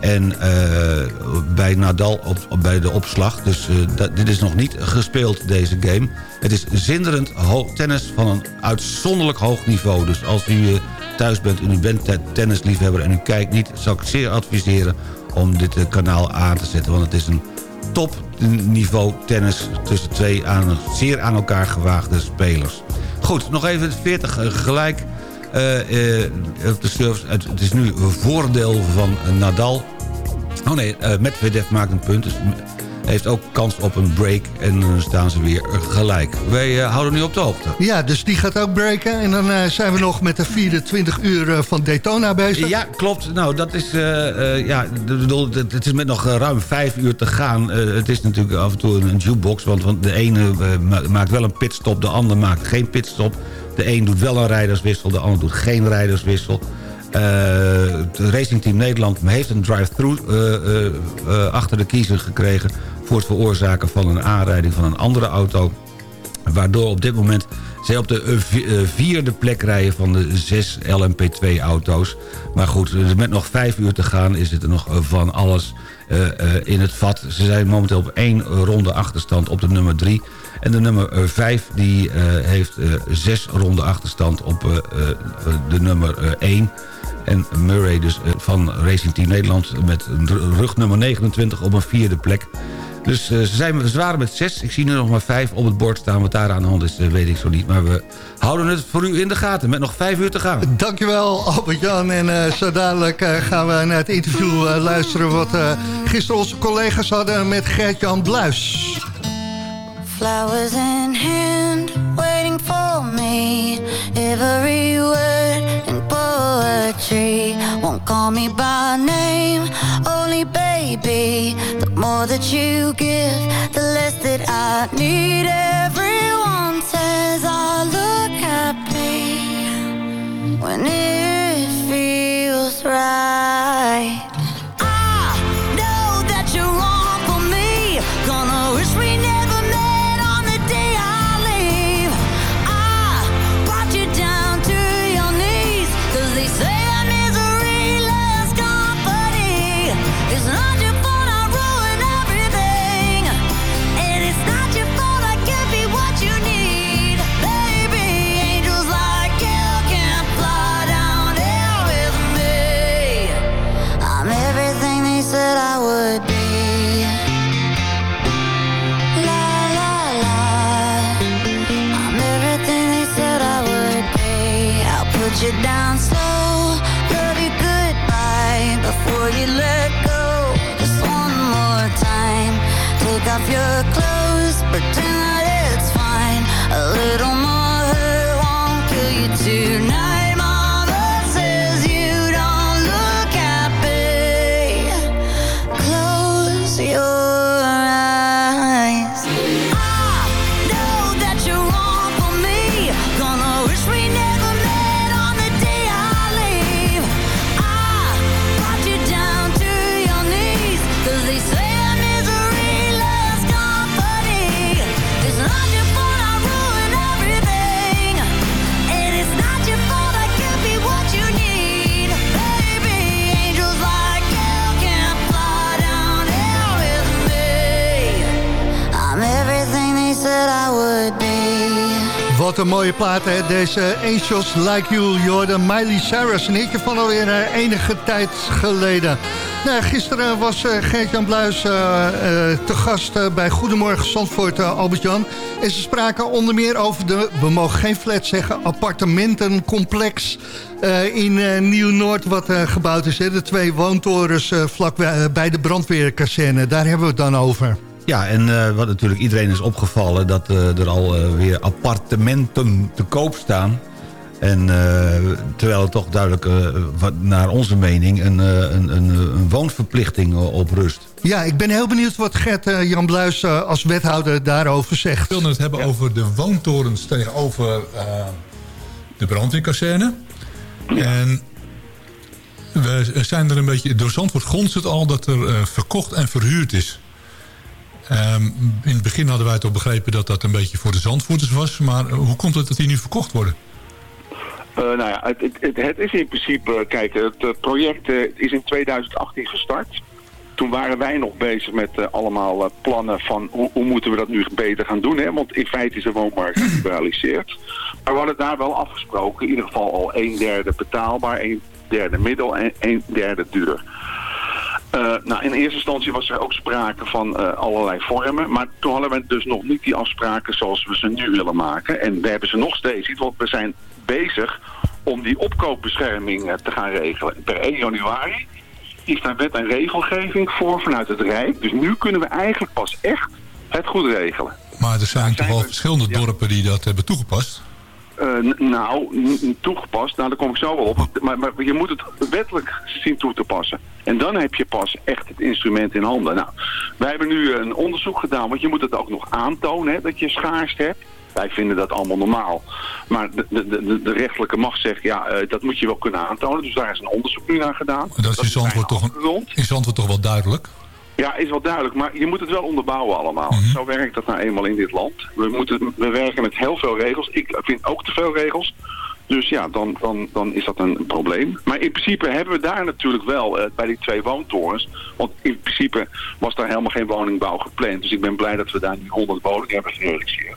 [SPEAKER 7] En uh, bij Nadal op, op, bij de opslag. Dus dat, dit is nog niet gespeeld, deze game. Het is zinderend tennis van een uitzonderlijk hoog niveau. Dus als u uh, thuis bent en u bent tennisliefhebber en u kijkt niet... zou ik zeer adviseren om dit kanaal aan te zetten. Want het is een topniveau tennis tussen twee aan, zeer aan elkaar gewaagde spelers. Goed, nog even 40 gelijk... Uh, uh, op de service. Het, het, is nu een voordeel van Nadal. Oh nee, uh, Medvedev maakt een punt. Dus heeft ook kans op een break. En dan staan ze weer gelijk. Wij houden nu op de hoogte.
[SPEAKER 6] Ja, dus die gaat ook breken. En dan zijn we nog met de 24 uur van Daytona bezig.
[SPEAKER 7] Ja, klopt. Nou, dat is... ja, bedoel, het is met nog ruim vijf uur te gaan. het is natuurlijk af en toe een jukebox. Want, want de ene maakt wel een pitstop. De ander maakt geen pitstop. De een doet wel een rijderswissel, de ander doet geen rijderswissel. Uh, het Racing Team Nederland heeft een drive-thru uh, uh, achter de kiezer gekregen... voor het veroorzaken van een aanrijding van een andere auto. Waardoor op dit moment zij op de vierde plek rijden van de zes LMP2-auto's. Maar goed, met nog vijf uur te gaan is het er nog van alles in het vat. Ze zijn momenteel op één ronde achterstand op de nummer drie... En de nummer 5 die, uh, heeft uh, zes ronde achterstand op de nummer 1. En Murray dus van Racing Team Nederland met rug nummer 29 op een vierde plek. Dus ze, zijn, ze met zes. Ik zie nu nog maar vijf op het bord staan. Wat daar aan de hand is, weet ik zo niet. Maar we houden het voor u in de gaten met nog vijf uur te gaan.
[SPEAKER 6] Dankjewel Albert-Jan. En zo dadelijk gaan we naar het interview luisteren... wat gisteren onze collega's hadden met Gert-Jan Bluis.
[SPEAKER 11] Flowers in hand, waiting for me. Every word in poetry won't call me by name, only baby. The more that you give, the less that I need. Everyone says I look happy when it feels right.
[SPEAKER 6] Een mooie plaat? Deze Angels Like You, Jordan, Miley Cyrus. Een hitje van alweer uh, enige tijd geleden. Nou, gisteren was uh, Geert-Jan Bluis uh, te gast bij Goedemorgen Zandvoort, Albert-Jan. En ze spraken onder meer over de, we mogen geen flat zeggen, appartementencomplex in Nieuw-Noord wat gebouwd is. Hè? De twee woontorens vlak bij de brandweerkazerne, daar hebben we het dan over.
[SPEAKER 7] Ja, en uh, wat natuurlijk iedereen is opgevallen... dat uh, er alweer uh, weer appartementen te koop staan. En terwijl het toch duidelijk, wat, naar onze mening... een, een, een, een woonverplichting op rust.
[SPEAKER 6] Ja, ik ben heel benieuwd wat Gert-Jan Bluis als wethouder daarover zegt.
[SPEAKER 12] Ik wilde het hebben over de woontorens tegenover de brandweerkazerne. En we zijn er een beetje... Door Zandvoort grond het al dat er verkocht en verhuurd is... Um, in het begin hadden wij toch begrepen dat dat een beetje voor de zandvoerders was. Maar hoe komt het dat die nu verkocht worden?
[SPEAKER 13] Uh, nou ja, het, het, het, is in principe, kijk, het project uh, is in 2018 gestart. Toen waren wij nog bezig met uh, allemaal plannen van hoe, hoe, moeten we dat nu beter gaan doen. Hè? Want in feite is de woonmarkt geliberaliseerd. Maar we hadden daar wel afgesproken, in ieder geval al een derde betaalbaar, een derde middel en een derde duur. Uh, nou, in eerste instantie was er ook sprake van uh, allerlei vormen. Maar toen hadden we dus nog niet die afspraken zoals we ze nu willen maken. En we hebben ze nog steeds niet, want we zijn bezig om die opkoopbescherming uh, te gaan regelen. Per 1 januari is daar wet en regelgeving voor vanuit het Rijk. Dus nu kunnen we eigenlijk pas echt het goed regelen.
[SPEAKER 12] Maar er zijn toch wel verschillende dorpen die dat hebben toegepast?
[SPEAKER 13] Uh, nou, toegepast, nou daar kom ik zo wel op. Maar, maar, je moet het wettelijk zien toe te passen. En dan heb je pas echt het instrument in handen. Nou, wij hebben nu een onderzoek gedaan, want je moet het ook nog aantonen hè, dat je schaarste hebt. Wij vinden dat allemaal normaal. Maar de, de, de, rechtelijke macht zegt, ja, uh, dat moet je wel kunnen aantonen. Dus daar is een onderzoek nu naar gedaan.
[SPEAKER 12] Dat, dat is in Zandvoort toch, een, in toch wel duidelijk?
[SPEAKER 13] Ja, is wel duidelijk, maar je moet het wel onderbouwen allemaal. Mm -hmm. Zo werkt dat nou eenmaal in dit land. We, moeten, we werken met heel veel regels. Ik vind ook te veel regels. Dus ja, dan, dan, dan is dat een probleem. Maar in principe hebben we daar natuurlijk wel uh, bij die twee woontorens. Want in principe was daar helemaal geen woningbouw gepland. Dus ik ben blij dat we daar nu 100 woningen hebben gerealiseerd.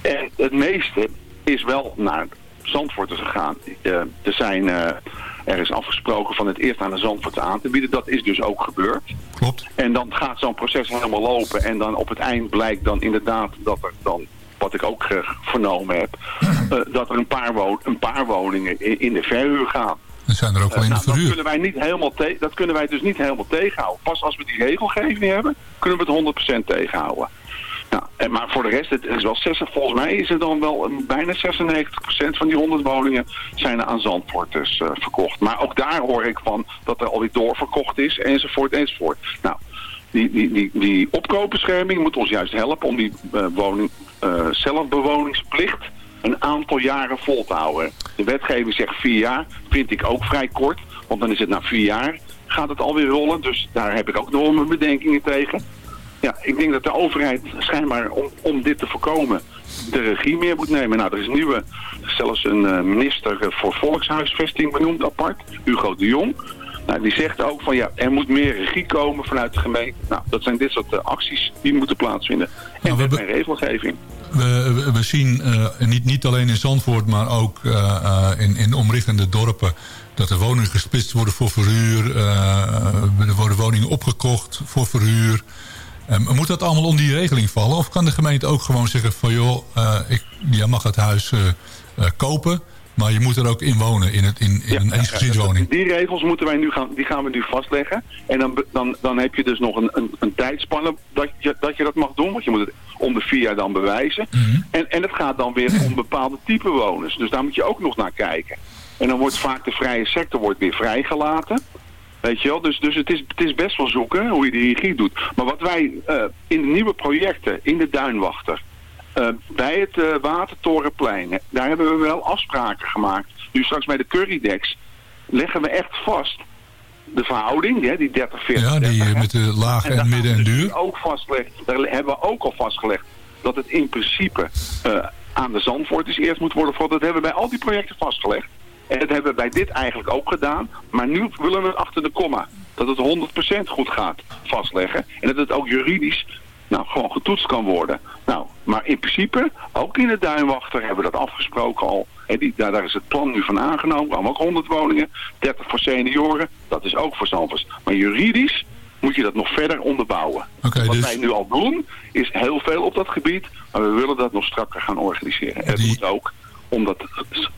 [SPEAKER 13] En het meeste is wel naar Zandvoort gegaan. Uh, er zijn... Uh, er is afgesproken van het eerst aan de Zandvoort aan te bieden. Dat is dus ook gebeurd.
[SPEAKER 12] Klopt.
[SPEAKER 13] En dan gaat zo'n proces helemaal lopen. En dan op het eind blijkt dan inderdaad dat er dan wat ik ook uh, vernomen heb, uh, dat er een paar, een paar woningen in, in, de verhuur gaan.
[SPEAKER 12] Er zijn er ook wel in de
[SPEAKER 13] nou,
[SPEAKER 12] verhuur.
[SPEAKER 13] Dat kunnen, wij niet helemaal dat kunnen wij dus niet helemaal tegenhouden. Pas als we die regelgeving hebben, kunnen we het 100% tegenhouden. Nou, en, maar voor de rest, het is wel 60, volgens mij is er dan wel een, bijna 96% van die 100 woningen zijn aan Zandvoorters uh, verkocht. Maar ook daar hoor ik van dat er alweer doorverkocht is, enzovoort, enzovoort. Nou, die, die, die, die opkoopbescherming moet ons juist helpen om die uh, woning, uh, zelfbewoningsplicht een aantal jaren vol te houden. De wetgeving zegt vier jaar, vind ik ook vrij kort, want dan is het na vier jaar gaat het alweer rollen. Dus daar heb ik ook nog mijn bedenkingen tegen. Ja, ik denk dat de overheid schijnbaar om, om dit te voorkomen de regie meer moet nemen. Nou, er is nu zelfs een uh, minister voor volkshuisvesting benoemd apart, Hugo de Jong. Nou, die zegt ook van ja, er moet meer regie komen vanuit de gemeente. Nou, dat zijn dit soort uh, acties die moeten plaatsvinden. En nou, we hebben regelgeving.
[SPEAKER 12] We, we, we zien uh, niet, niet alleen in Zandvoort, maar ook uh, in, in omliggende dorpen... dat er woningen gesplitst worden voor verhuur. er worden woningen opgekocht voor verhuur. Um, moet dat allemaal onder die regeling vallen? Of kan de gemeente ook gewoon zeggen van... joh, ik, jij mag het huis kopen... Maar je moet er ook in wonen, in, het, in, in ja, een eensgezinswoning.
[SPEAKER 13] Die regels moeten wij nu gaan, die gaan we nu vastleggen. En dan, dan, dan heb je dus nog een, een, een tijdspanne dat je, dat je dat mag doen. Want je moet het om de vier jaar dan bewijzen. Mm -hmm. en, en het gaat dan weer om bepaalde type woners. Dus daar moet je ook nog naar kijken. En dan wordt vaak de vrije sector wordt weer vrijgelaten. Weet je wel? Dus, dus het, is, het is best wel zoeken hoe je die regie doet. Maar wat wij uh, in de nieuwe projecten, in de Duinwachter... Uh, bij het uh, Watertorenplein, daar hebben we wel afspraken gemaakt. Nu straks bij de Currydex leggen we echt vast de verhouding, hè, die 30, 40,
[SPEAKER 12] Ja, die 30, met de lage en, en midden en duur.
[SPEAKER 13] Ook vastgelegd, daar hebben we ook al vastgelegd dat het in principe uh, aan de Zandvoorters eerst moet worden. Dat hebben we bij al die projecten vastgelegd. En dat hebben we bij dit eigenlijk ook gedaan. Maar nu willen we het achter de komma. Dat het 100% goed gaat vastleggen. En dat het ook juridisch nou, gewoon getoetst kan worden. Nou, maar in principe, ook in de Duinwachter hebben we dat afgesproken al. Hè, die, daar, daar is het plan nu van aangenomen. We hebben ook 100 woningen, 30 voor senioren. Dat is ook voor Zandvoort. Maar juridisch moet je dat nog verder onderbouwen. Wat
[SPEAKER 12] dus-
[SPEAKER 13] wij nu al doen, is heel veel op dat gebied. Maar we willen dat nog strakker gaan organiseren. En dat moet ook om dat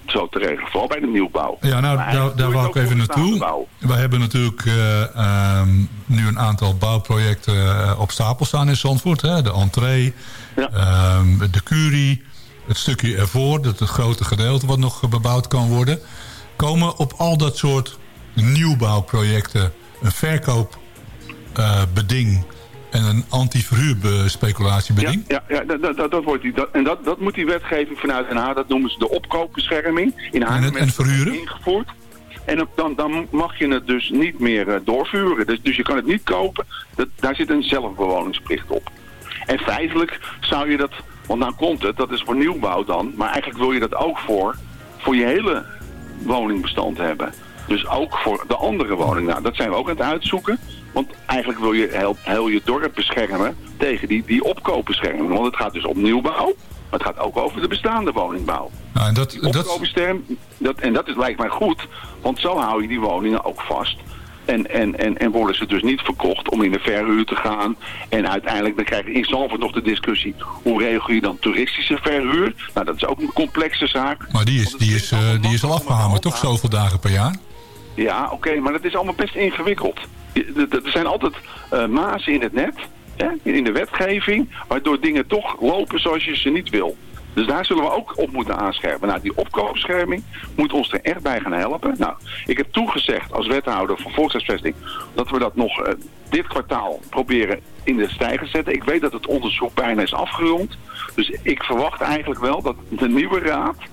[SPEAKER 13] zo te regelen. Vooral bij de nieuwbouw.
[SPEAKER 12] Ja, nou, daar, daar wou ik even naartoe. Wij hebben natuurlijk eh, ehm, nu een aantal bouwprojecten eh, op stapel staan in Zandvoort. Hè? De entree, ehm, de curie, het stukje ervoor, dat het grote gedeelte wat nog bebouwd kan worden. Komen op al dat soort nieuwbouwprojecten een verkoopbeding en een anti-verhuurspeculatiebeding?
[SPEAKER 13] Ja, ja dat, dat, dat, dat wordt die, dat, en dat, dat moet die wetgeving vanuit Den Haag, dat noemen ze de opkoopbescherming. In Haag
[SPEAKER 12] En het- en verhuren?
[SPEAKER 13] ingevoerd. En dan, dan mag je het dus niet meer eh, doorvuren. Dus, dus je kan het niet kopen. Dat, daar zit een zelfbewoningsplicht op. En feitelijk zou je dat, want dan komt het, dat is voor nieuwbouw dan. Maar eigenlijk wil je dat ook voor, voor je hele woningbestand hebben. Dus ook voor de andere woning. Nou, dat zijn we ook aan het uitzoeken. Want eigenlijk wil je heel, je dorp beschermen tegen die, die opkoopbescherming. Want het gaat dus om nieuwbouw, maar het gaat ook over de bestaande woningbouw.
[SPEAKER 12] Nou, en dat,
[SPEAKER 13] Die opkoopbescherming, dat, en dat is, lijkt mij goed, want zo hou je die woningen ook vast. En, en, en, en worden ze dus niet verkocht om in de verhuur te gaan. En uiteindelijk dan krijg je in Zalvoort nog de discussie... hoe regel je dan toeristische verhuur? Nou, dat is ook een complexe zaak.
[SPEAKER 12] Maar die is, die is, eh, die is al afgehamerd, toch? Zoveel dagen per jaar?
[SPEAKER 13] Ja, oké, maar dat is allemaal best ingewikkeld. Je- Er zijn altijd eh mazen in het net, hè, in de wetgeving, waardoor dingen toch lopen zoals je ze niet wil. Dus daar zullen we ook op moeten aanscherpen. Nou, die opkoopbescherming moet ons er echt bij gaan helpen. Nou, ik heb toegezegd als wethouder van volkshuisvesting dat we dat nog eh, dit kwartaal proberen in de stijger te zetten. Ik weet dat het onderzoek bijna is afgerond. Dus ik verwacht eigenlijk wel dat de nieuwe raad eh,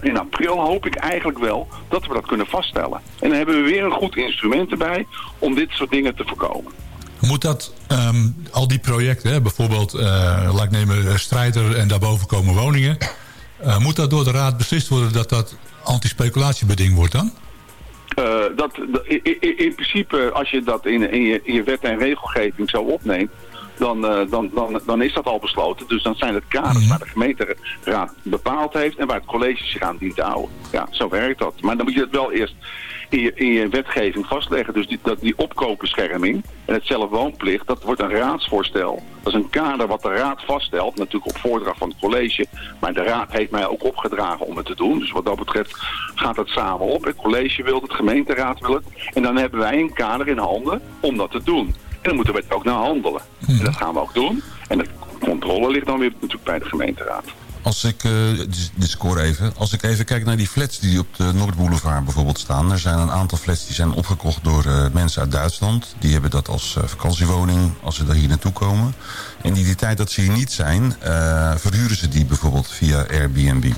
[SPEAKER 13] in april hoop ik eigenlijk wel dat we dat kunnen vaststellen. En dan hebben we weer een goed instrument erbij om dit soort dingen te voorkomen.
[SPEAKER 12] Moet dat, ehm, al die projecten, hè, bijvoorbeeld, eh laat ik nemen eh, Strijder en daarboven komen woningen. eh, moet dat door de raad beslist worden dat dat antispeculatiebeding wordt dan?
[SPEAKER 13] Eh, dat, in, principe, als je dat in, in, je, in je wet en regelgeving zo opneemt, dan, eh, dan, dan, dan is dat al besloten. Dus dan zijn het kaders waar de gemeenteraad bepaald heeft en waar het college zich aan dient te houden. Ja, zo werkt dat. Maar dan moet je het wel eerst in je, in je wetgeving vastleggen. Dus die, dat, die opkoopbescherming en het zelfwoonplicht, dat wordt een raadsvoorstel. Dat is een kader wat de raad vaststelt, natuurlijk op voordracht van het college. Maar de raad heeft mij ook opgedragen om het te doen. Dus wat dat betreft gaat het samen op. Het college wil het, het gemeenteraad wil het. En dan hebben wij een kader in handen om dat te doen. En dan moeten we het ook naar handelen. En dat gaan we ook doen. En de controle ligt dan weer natuurlijk bij de gemeenteraad.
[SPEAKER 14] Als ik, dit dit score even, als ik even kijk naar die flats die op de Noordboulevard bijvoorbeeld staan. Er zijn een aantal flats die zijn opgekocht door eh, mensen uit Duitsland. Die hebben dat als eh, vakantiewoning als ze daar hier naartoe komen. En in die tijd dat ze hier niet zijn, eh, verhuren ze die bijvoorbeeld via Airbnb.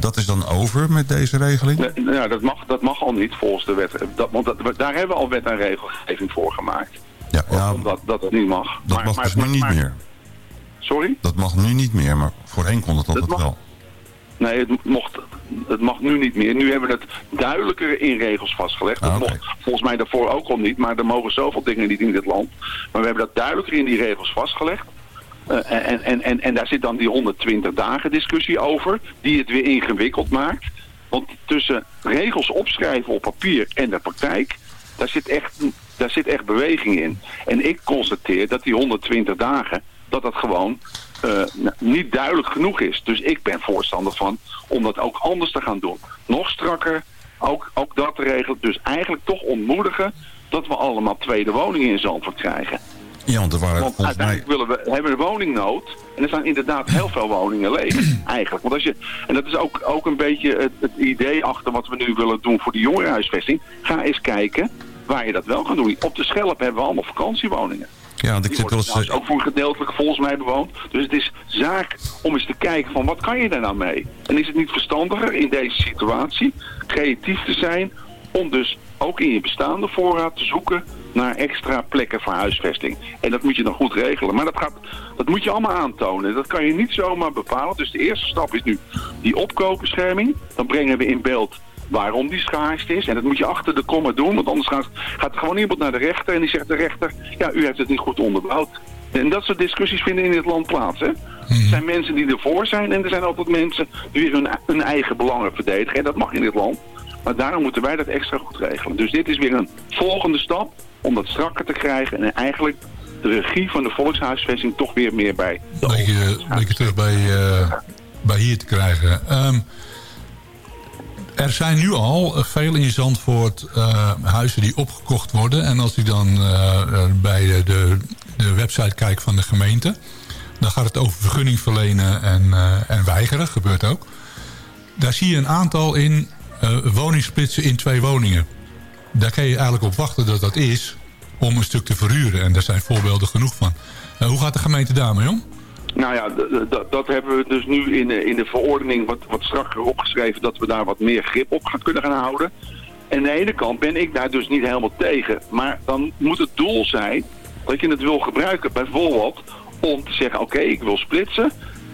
[SPEAKER 14] Dat is dan over met deze regeling?
[SPEAKER 13] Nee, nou ja, dat, mag, dat mag al niet volgens de wet. Dat, want dat, daar hebben we al wet en regelgeving voor gemaakt.
[SPEAKER 14] Ja, ja
[SPEAKER 13] dat, dat het niet mag.
[SPEAKER 14] dat mag dus nu niet meer.
[SPEAKER 13] Sorry?
[SPEAKER 14] Dat mag nu niet meer, maar voorheen kon het altijd wel.
[SPEAKER 13] Nee, het, mocht, het mag nu niet meer. Nu hebben we het duidelijker in regels vastgelegd.
[SPEAKER 14] Ah,
[SPEAKER 13] mocht volgens mij daarvoor ook al niet, maar er mogen zoveel dingen niet in dit land. Maar we hebben dat duidelijker in die regels vastgelegd. Eh, en, en, en, en daar zit dan die 120 dagen discussie over, die het weer ingewikkeld maakt. Want tussen regels opschrijven op papier en de praktijk, daar zit echt, daar zit echt beweging in. En ik constateer dat die 120 dagen, dat dat gewoon eh, niet duidelijk genoeg is. Dus ik ben voorstander van om dat ook anders te gaan doen. Nog strakker, ook, ook dat te regelen. Dus eigenlijk toch ontmoedigen dat we allemaal tweede woningen in Zandvoort krijgen.
[SPEAKER 14] Ja, want er waren
[SPEAKER 13] Want
[SPEAKER 14] volgens mij...
[SPEAKER 13] uiteindelijk willen we, hebben we woningnood. En er staan inderdaad heel veel woningen leeg. eigenlijk. Want als je, en dat is ook, ook een beetje het, het idee achter wat we nu willen doen voor de jongerenhuisvesting. Ga eens kijken waar je dat wel kan doen. Op de Schelp hebben we allemaal vakantiewoningen.
[SPEAKER 14] Ja, want ik zit wel eens...
[SPEAKER 13] trouwens ook voor een gedeeltelijk volgens mij bewoond. Dus het is zaak om eens te kijken van wat kan je daar nou mee? En is het niet verstandiger in deze situatie creatief te zijn om dus ook in je bestaande voorraad te zoeken naar extra plekken voor huisvesting. En dat moet je dan goed regelen. Maar dat, gaat, dat moet je allemaal aantonen. Dat kan je niet zomaar bepalen. Dus de eerste stap is nu die opkoopbescherming. Dan brengen we in beeld waarom die schaarste is. En dat moet je achter de komma doen. Want anders gaat, gaat gewoon iemand naar de rechter. En die zegt de rechter, ja, u heeft het niet goed onderbouwd. En dat soort discussies vinden in dit land plaats. Hè?
[SPEAKER 12] Mhm.
[SPEAKER 13] Er zijn mensen die ervoor zijn en er zijn altijd mensen die weer hun, hun eigen belangen verdedigen. En dat mag in dit land. Maar daarom moeten wij dat extra goed regelen. Dus dit is weer een volgende stap om dat strakker te krijgen. En eigenlijk de regie van de volkshuisvesting toch weer meer bij
[SPEAKER 12] Een beetje, terug bij, eh, bij hier te krijgen. Ehm, er zijn nu al eh, veel in Zandvoort eh, huizen die opgekocht worden. En als ik dan eh, bij de, de, website kijk van de gemeente... dan gaat het over vergunning verlenen en, en weigeren. Gebeurt ook. Daar zie je een aantal in woningsplitsen in twee woningen. Daar kan je eigenlijk op wachten dat dat is om een stuk te verhuren. En daar zijn voorbeelden genoeg van. Hoe gaat de gemeente daarmee om?
[SPEAKER 13] Nou ja, dat- hebben we dus nu in de, in de verordening wat, wat strakker opgeschreven... dat we daar wat meer grip op gaan kunnen gaan houden. En aan de ene kant ben ik daar dus niet helemaal tegen. Maar dan moet het doel zijn dat je het wil gebruiken. Bijvoorbeeld om te zeggen, oké, ik wil splitsen...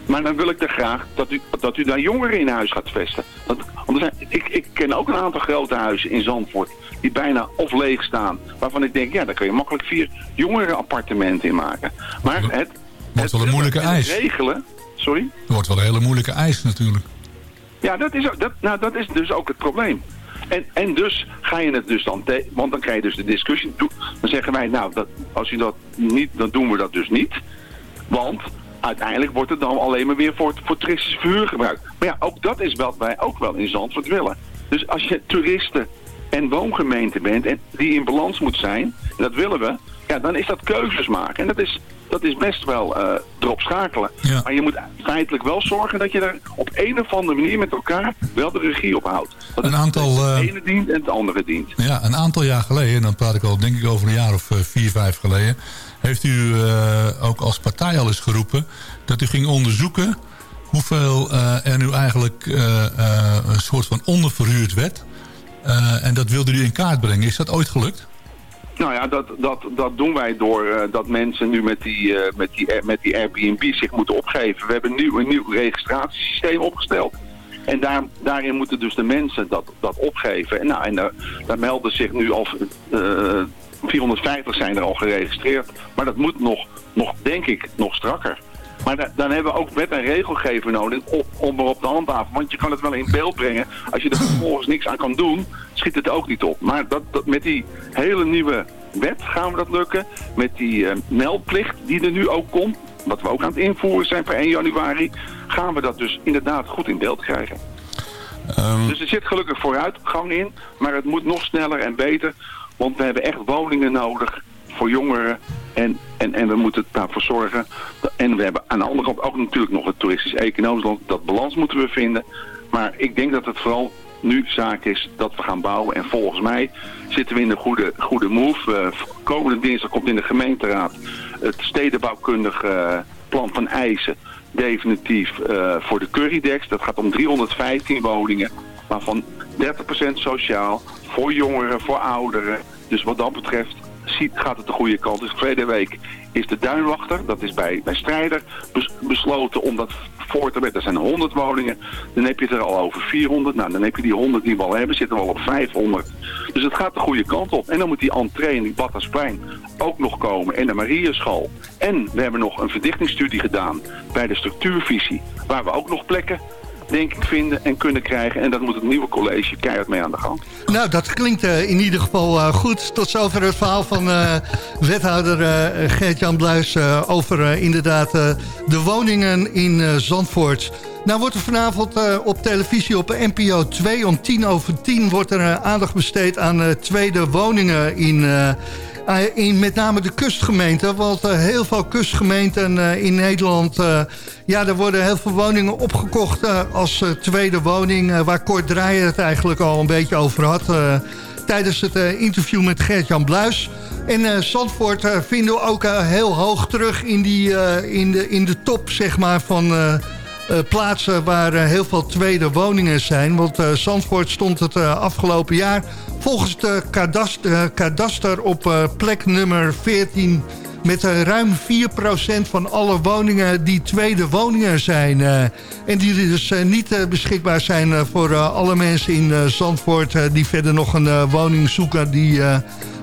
[SPEAKER 13] maar dan wil ik er graag dat u, dat u daar jongeren in huis gaat vesten. Want er zijn, ik, ik ken ook een aantal grote huizen in Zandvoort... die bijna of leeg staan. Waarvan ik denk, ja, daar kun je makkelijk vier jongere appartementen in maken. Maar het...
[SPEAKER 12] Wordt wel een moeilijke eis.
[SPEAKER 13] regelen... Sorry?
[SPEAKER 12] Het wordt wel een hele moeilijke eis natuurlijk.
[SPEAKER 13] Ja, dat is, dat, nou, dat is dus ook het probleem. En, en dus ga je het dus dan... want dan krijg je dus de discussie. Dan zeggen wij, nou, dat, als je dat niet... dan doen we dat dus niet. Want uiteindelijk wordt het dan alleen maar weer voor, voor toeristische verhuur gebruikt. Maar ja, ook dat is wat wij ook wel in Zandvoort willen. Dus als je toeristen en woongemeente bent... en die in balans moet zijn, en dat willen we... ja, dan is dat keuzes maken. En dat is, dat is best wel eh erop schakelen. Maar je moet feitelijk wel zorgen dat je er op een of andere manier met elkaar wel de regie op houdt. Dat
[SPEAKER 12] Een aantal,
[SPEAKER 13] het
[SPEAKER 12] eh,
[SPEAKER 13] ene dient en het andere dient.
[SPEAKER 12] Ja, een aantal jaar geleden, en dan praat ik al denk ik over een jaar of eh, vier, vijf geleden... heeft u ook als partij al eens geroepen dat u ging onderzoeken... hoeveel er nu eigenlijk een soort van onderverhuurd werd. En dat wilde u in kaart brengen. Is dat ooit gelukt?
[SPEAKER 13] Nou ja, dat, dat, dat doen wij door eh, dat mensen nu met die, eh, met, die, met die Airbnb zich moeten opgeven. We hebben nu een nieuw registratiesysteem opgesteld. En daar, daarin moeten dus de mensen dat, dat opgeven. En, nou, en daar, daar melden zich nu al... eh 450 zijn er al geregistreerd. Maar dat moet nog, nog denk ik, nog strakker. Maar da- dan hebben we ook wet en regelgever nodig om, om erop te handhaven. Want je kan het wel in beeld brengen. Als je er vervolgens niks aan kan doen, schiet het ook niet op. Maar dat, dat, met die hele nieuwe wet gaan we dat lukken. Met die eh, meldplicht die er nu ook komt. Wat we ook aan het invoeren zijn per 1 januari. Gaan we dat dus inderdaad goed in beeld krijgen. Dus er zit gelukkig vooruitgang in. Maar het moet nog sneller en beter. Want we hebben echt woningen nodig voor jongeren. En, en, en we moeten daarvoor zorgen. En we hebben aan de andere kant ook natuurlijk nog het toeristisch-economisch land. Dat balans moeten we vinden. Maar ik denk dat het vooral nu zaak is dat we gaan bouwen. En volgens mij zitten we in de goede, goede move. Eh, komende dinsdag komt in de gemeenteraad het stedenbouwkundig eh, plan van eisen definitief eh, voor de Currydex. Dat gaat om 315 woningen, waarvan 30% sociaal, voor jongeren, voor ouderen. Dus wat dat betreft gaat het de goede kant. Dus tweede week is de Duinwachter, dat is bij, bij Strijder, bes- besloten om dat voor te zetten. Er zijn 100 woningen, dan heb je het er al over 400. Nou, dan heb je die 100 die we al hebben, zitten we al op 500. Dus het gaat de goede kant op. En dan moet die entree in die ook nog komen. En de Marieschool. En we hebben nog een verdichtingsstudie gedaan bij de structuurvisie. Waar we ook nog plekken, denk ik, vinden en kunnen krijgen. En dat moet het nieuwe college keihard mee aan de gang.
[SPEAKER 6] Nou, dat klinkt eh, in ieder geval eh, goed. Tot zover het verhaal van eh, wethouder Gert-Jan Bluis... over inderdaad de woningen in Zandvoort. Nou wordt er vanavond op televisie op NPO 2 om tien over tien... wordt er aandacht besteed aan tweede woningen in... eh, in met name de kustgemeenten. Want eh, heel veel kustgemeenten eh, in Nederland... ja, er worden heel veel woningen opgekocht als tweede woning... waar Kort Draaier het eigenlijk al een beetje over had... tijdens het interview met Gert-Jan Bluis. En eh, Zandvoort vinden we ook heel hoog terug in, die, in, de, in de top zeg maar, van... eh, plaatsen waar eh, heel veel tweede woningen zijn. Want eh, Zandvoort stond het afgelopen jaar volgens de kadaster, kadaster op plek nummer 14... met ruim 4% van alle woningen die tweede woningen zijn. en die dus niet beschikbaar zijn voor alle mensen in Zandvoort... die verder nog een woning zoeken die...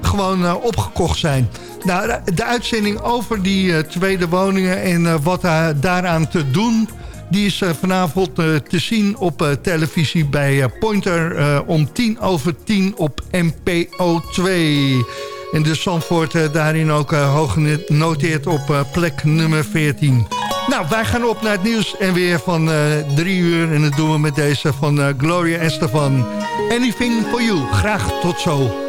[SPEAKER 15] gewoon opgekocht zijn. Nou, de uitzending over die tweede woningen en wat daaraan te doen... die is vanavond te zien op televisie bij Pointer om tien over tien op NPO 2... En de Zandvoort daarin ook hoog genoteerd op plek nummer 14. Nou, wij gaan op naar het nieuws en weer van drie uur. En dat doen we met deze van Gloria Estefan. Anything for you. Graag tot zo.